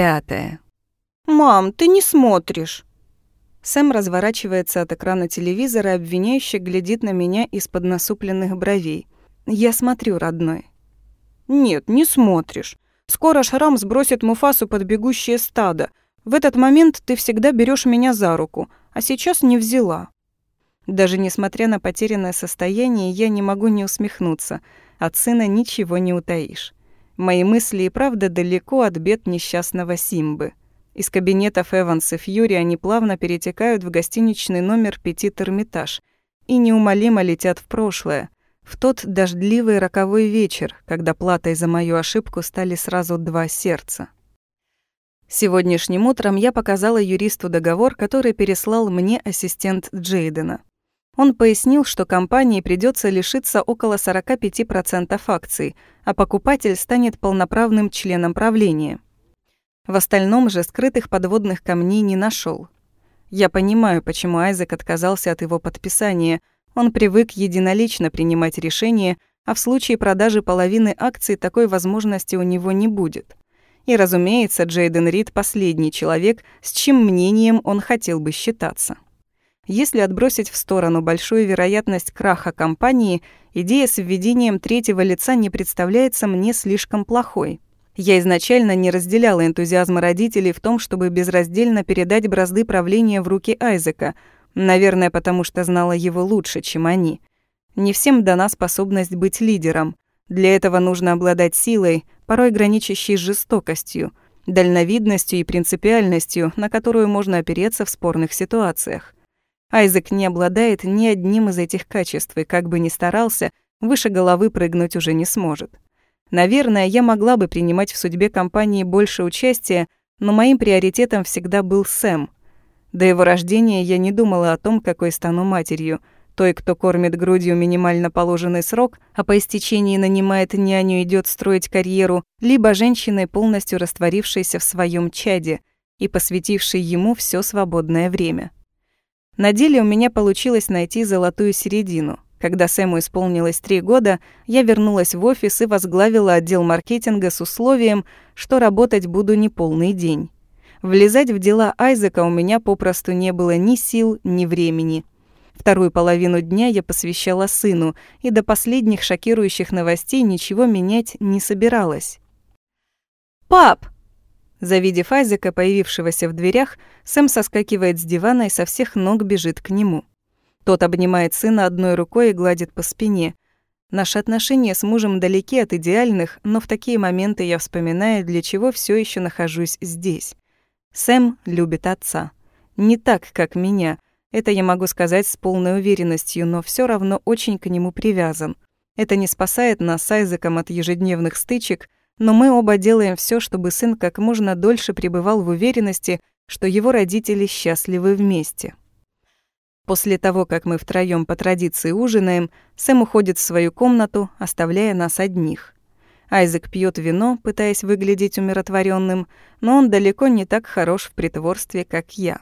Пятое. «Мам, ты не смотришь!» Сэм разворачивается от экрана телевизора, обвиняюще глядит на меня из-под насупленных бровей. Я смотрю, родной. «Нет, не смотришь. Скоро Шрам сбросит Муфасу под бегущее стадо. В этот момент ты всегда берешь меня за руку, а сейчас не взяла». Даже несмотря на потерянное состояние, я не могу не усмехнуться. От сына ничего не утаишь. Мои мысли и правда далеко от бед несчастного Симбы. Из кабинетов Эванс и Фьюри они плавно перетекают в гостиничный номер «Петит Эрмитаж» и неумолимо летят в прошлое, в тот дождливый роковой вечер, когда платой за мою ошибку стали сразу два сердца. Сегодняшним утром я показала юристу договор, который переслал мне ассистент Джейдена. Он пояснил, что компании придется лишиться около 45% акций, а покупатель станет полноправным членом правления. В остальном же скрытых подводных камней не нашел. Я понимаю, почему Айзек отказался от его подписания. Он привык единолично принимать решения, а в случае продажи половины акций такой возможности у него не будет. И, разумеется, Джейден Рид — последний человек, с чьим мнением он хотел бы считаться. Если отбросить в сторону большую вероятность краха компании, идея с введением третьего лица не представляется мне слишком плохой. Я изначально не разделяла энтузиазма родителей в том, чтобы безраздельно передать бразды правления в руки Айзека, наверное, потому что знала его лучше, чем они. Не всем дана способность быть лидером. Для этого нужно обладать силой, порой граничащей с жестокостью, дальновидностью и принципиальностью, на которую можно опереться в спорных ситуациях. Айзек не обладает ни одним из этих качеств и, как бы ни старался, выше головы прыгнуть уже не сможет. Наверное, я могла бы принимать в судьбе компании больше участия, но моим приоритетом всегда был Сэм. До его рождения я не думала о том, какой стану матерью, той, кто кормит грудью минимально положенный срок, а по истечении нанимает няню и идёт строить карьеру, либо женщиной, полностью растворившейся в своем чаде и посвятившей ему все свободное время. На деле у меня получилось найти золотую середину — когда Сэму исполнилось три года, я вернулась в офис и возглавила отдел маркетинга с условием, что работать буду не полный день. Влезать в дела Айзека у меня попросту не было ни сил, ни времени. Вторую половину дня я посвящала сыну, и до последних шокирующих новостей ничего менять не собиралась. «Пап!» Завидев Айзека, появившегося в дверях, Сэм соскакивает с дивана и со всех ног бежит к нему. Тот обнимает сына одной рукой и гладит по спине. Наши отношения с мужем далеки от идеальных, но в такие моменты я вспоминаю, для чего все еще нахожусь здесь. Сэм любит отца. Не так, как меня. Это я могу сказать с полной уверенностью, но все равно очень к нему привязан. Это не спасает нас с Айзеком от ежедневных стычек, но мы оба делаем все, чтобы сын как можно дольше пребывал в уверенности, что его родители счастливы вместе. После того, как мы втроём по традиции ужинаем, Сэм уходит в свою комнату, оставляя нас одних. Айзек пьет вино, пытаясь выглядеть умиротворенным, но он далеко не так хорош в притворстве, как я.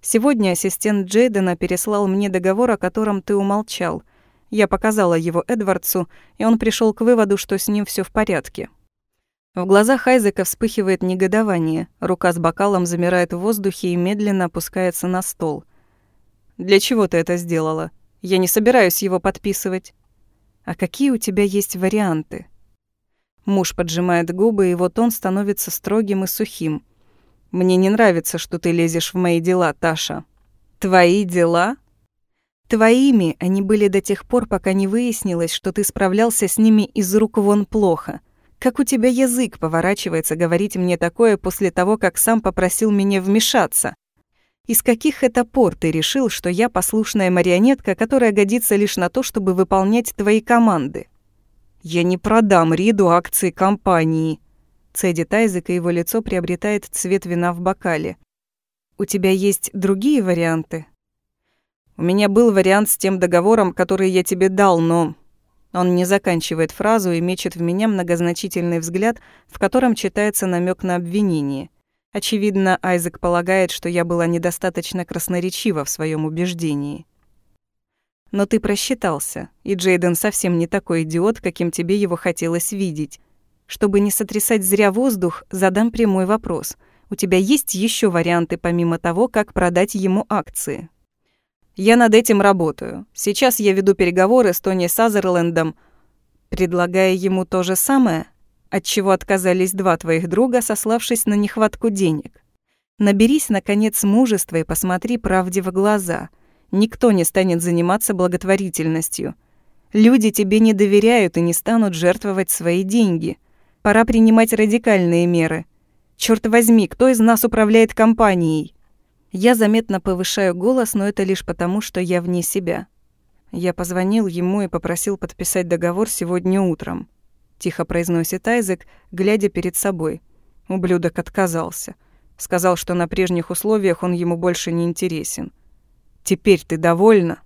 Сегодня ассистент Джейдена переслал мне договор, о котором ты умолчал. Я показала его Эдвардсу, и он пришел к выводу, что с ним все в порядке. В глазах Айзека вспыхивает негодование, рука с бокалом замирает в воздухе и медленно опускается на стол — для чего ты это сделала? Я не собираюсь его подписывать. А какие у тебя есть варианты? Муж поджимает губы, и вот он становится строгим и сухим. Мне не нравится, что ты лезешь в мои дела, Таша. Твои дела? Твоими они были до тех пор, пока не выяснилось, что ты справлялся с ними из рук вон плохо. Как у тебя язык поворачивается говорить мне такое после того, как сам попросил меня вмешаться? Из каких это пор ты решил, что я послушная марионетка, которая годится лишь на то, чтобы выполнять твои команды? Я не продам Риду акции компании. Цедит Айзек, и его лицо приобретает цвет вина в бокале. У тебя есть другие варианты? У меня был вариант с тем договором, который я тебе дал, но... Он не заканчивает фразу и мечет в меня многозначительный взгляд, в котором читается намек на обвинение. Очевидно, Айзек полагает, что я была недостаточно красноречива в своем убеждении. Но ты просчитался, и Джейден совсем не такой идиот, каким тебе его хотелось видеть. Чтобы не сотрясать зря воздух, задам прямой вопрос. У тебя есть еще варианты помимо того, как продать ему акции? Я над этим работаю. Сейчас я веду переговоры с Тони Сазерлендом, предлагая ему то же самое, от чего отказались два твоих друга, сославшись на нехватку денег. Наберись, наконец, мужества и посмотри правде в глаза. Никто не станет заниматься благотворительностью. Люди тебе не доверяют и не станут жертвовать свои деньги. Пора принимать радикальные меры. Черт возьми, кто из нас управляет компанией? Я заметно повышаю голос, но это лишь потому, что я вне себя. Я позвонил ему и попросил подписать договор сегодня утром. Тихо произносит Айзек, глядя перед собой. Ублюдок отказался. Сказал, что на прежних условиях он ему больше не интересен. «Теперь ты довольна?»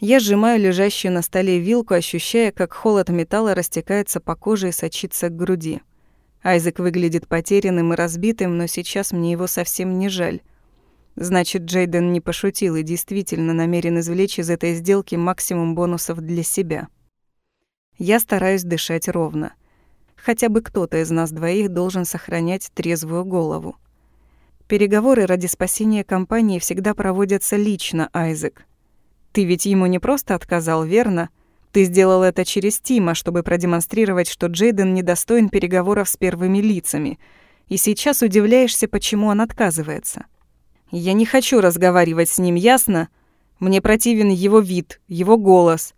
Я сжимаю лежащую на столе вилку, ощущая, как холод металла растекается по коже и сочится к груди. Айзек выглядит потерянным и разбитым, но сейчас мне его совсем не жаль. Значит, Джейден не пошутил и действительно намерен извлечь из этой сделки максимум бонусов для себя. Я стараюсь дышать ровно. Хотя бы кто-то из нас двоих должен сохранять трезвую голову. Переговоры ради спасения компании всегда проводятся лично, Айзек. Ты ведь ему не просто отказал, верно? Ты сделал это через Тима, чтобы продемонстрировать, что Джейден недостоин переговоров с первыми лицами. И сейчас удивляешься, почему он отказывается. Я не хочу разговаривать с ним, ясно? Мне противен его вид, его голос.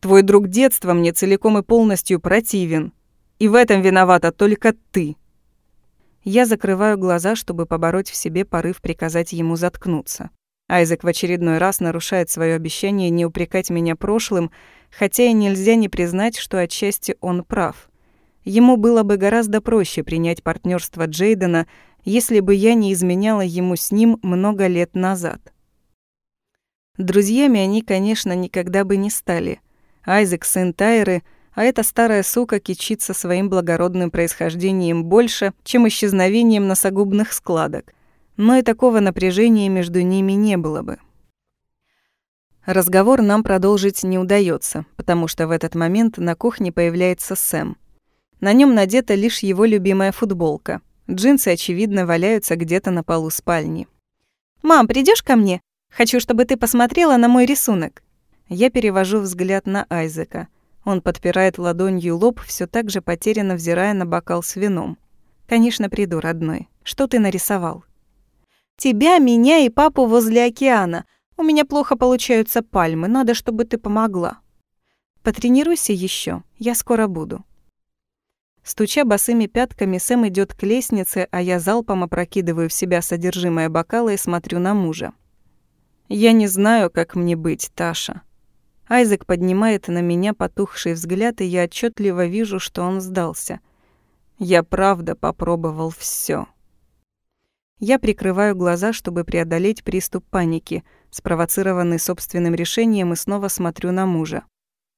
Твой друг детства мне целиком и полностью противен. И в этом виновата только ты. Я закрываю глаза, чтобы побороть в себе порыв приказать ему заткнуться. Айзек в очередной раз нарушает свое обещание не упрекать меня прошлым, хотя и нельзя не признать, что отчасти он прав. Ему было бы гораздо проще принять партнерство Джейдена, если бы я не изменяла ему с ним много лет назад. Друзьями они, конечно, никогда бы не стали. Айзек сын Тайры, а эта старая сука кичится своим благородным происхождением больше, чем исчезновением носогубных складок. Но и такого напряжения между ними не было бы. Разговор нам продолжить не удается, потому что в этот момент на кухне появляется Сэм. На нем надета лишь его любимая футболка — Джинсы, очевидно, валяются где-то на полу спальни. «Мам, придешь ко мне? Хочу, чтобы ты посмотрела на мой рисунок». Я перевожу взгляд на Айзека. Он подпирает ладонью лоб, все так же потерянно взирая на бокал с вином. «Конечно, приду, родной. Что ты нарисовал?» «Тебя, меня и папу возле океана. У меня плохо получаются пальмы, надо, чтобы ты помогла». «Потренируйся еще, я скоро буду». Стуча босыми пятками, Сэм идет к лестнице, а я залпом опрокидываю в себя содержимое бокала и смотрю на мужа. «Я не знаю, как мне быть, Таша». Айзек поднимает на меня потухший взгляд, и я отчетливо вижу, что он сдался. Я правда попробовал все. Я прикрываю глаза, чтобы преодолеть приступ паники, спровоцированный собственным решением, и снова смотрю на мужа.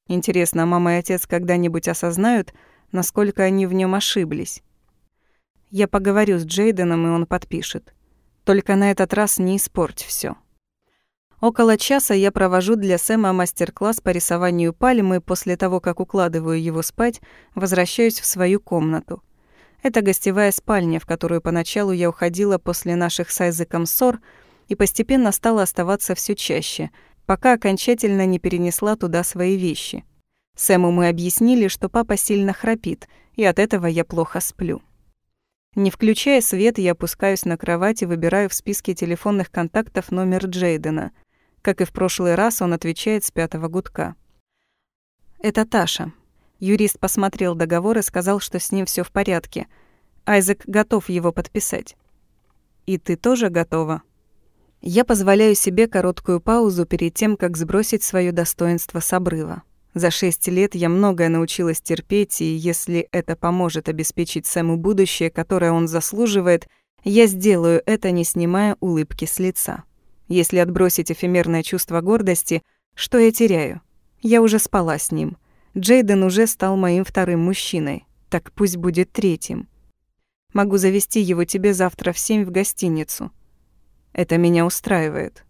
Интересно, мама и отец когда-нибудь осознают, насколько они в нем ошиблись. Я поговорю с Джейденом, и он подпишет. Только на этот раз не испорть все. Около часа я провожу для Сэма мастер-класс по рисованию пальмы, после того, как укладываю его спать, возвращаюсь в свою комнату. Это гостевая спальня, в которую поначалу я уходила после наших с Айзеком ссор и постепенно стала оставаться все чаще, пока окончательно не перенесла туда свои вещи — Сэму мы объяснили, что папа сильно храпит, и от этого я плохо сплю. Не включая свет, я опускаюсь на кровать и выбираю в списке телефонных контактов номер Джейдена. Как и в прошлый раз, он отвечает с пятого гудка. «Это Таша». Юрист посмотрел договор и сказал, что с ним все в порядке. Айзек готов его подписать. «И ты тоже готова?» Я позволяю себе короткую паузу перед тем, как сбросить свое достоинство с обрыва. За шесть лет я многое научилась терпеть, и если это поможет обеспечить Сэму будущее, которое он заслуживает, я сделаю это, не снимая улыбки с лица. Если отбросить эфемерное чувство гордости, что я теряю? Я уже спала с ним. Джейден уже стал моим вторым мужчиной. Так пусть будет третьим. Могу завести его тебе завтра в семь в гостиницу. Это меня устраивает.